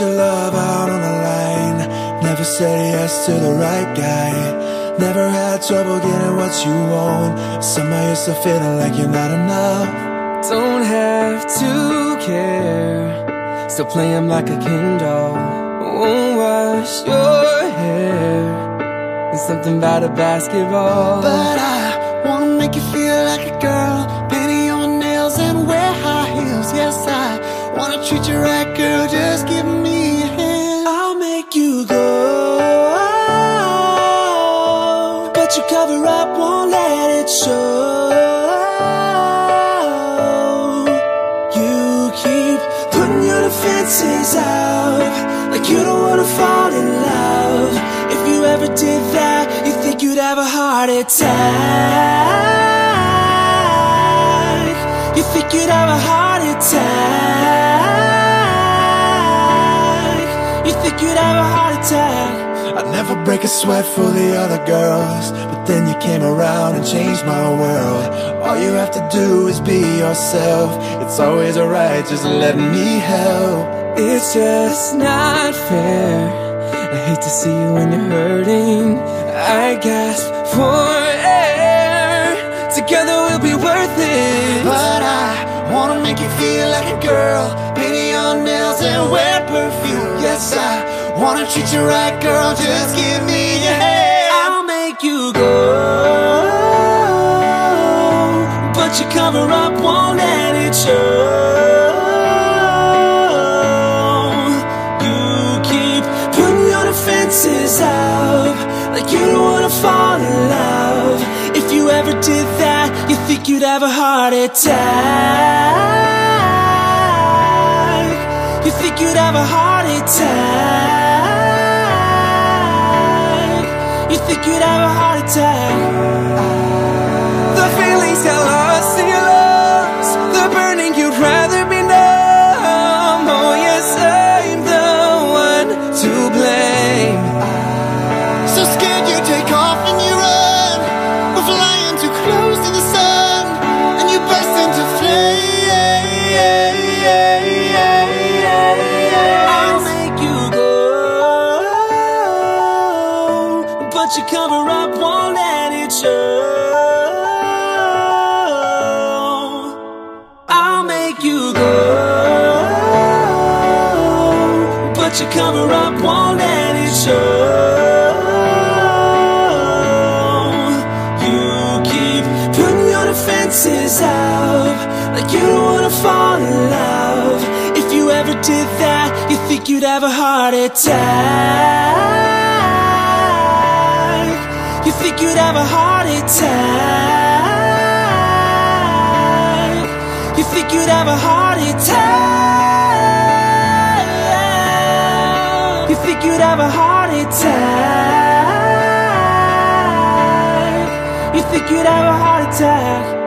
your love out on the line. Never said yes to the right guy. Never had trouble getting what you want. Somehow you're still feeling like you're not enough. Don't have to care. Still play him like a Ken doll. Won't wash your hair. There's something about a basketball. But I wanna make you feel like a girl. Show. You keep putting your defenses up. Like you don't wanna fall in love. If you ever did that, you think you'd have a heart attack. You think you'd have a heart attack. You think you'd have a heart attack. I'd never break a sweat for the other girls. But then you came around and changed my world. All you have to do is be yourself. It's always alright, just let me help. It's just not fair. I hate to see you when you're hurting. I gasp for air. Together we'll be worth it. But I wanna make you feel like a girl. Painting your nails and wear perfume. Yes, I wanna treat you right, girl. Just give me your hand. I'll make you go. But you cover up, won't let it show. You keep putting your defenses up. Like you don't wanna fall in love. If you ever did that, you think you'd have a heart attack. You think you'd have a heart attack. Think you'd have a heart attack. The feelings got lost in your lungs. But you cover up, won't let it show. I'll make you go, but you cover up, won't let it show. You keep putting your defenses up, like you don't wanna fall in love. If you ever did that, you think you'd have a heart attack. You'd have a heart attack. You think you'd have a heart attack. You think you'd have a heart attack. You think you'd have a heart attack.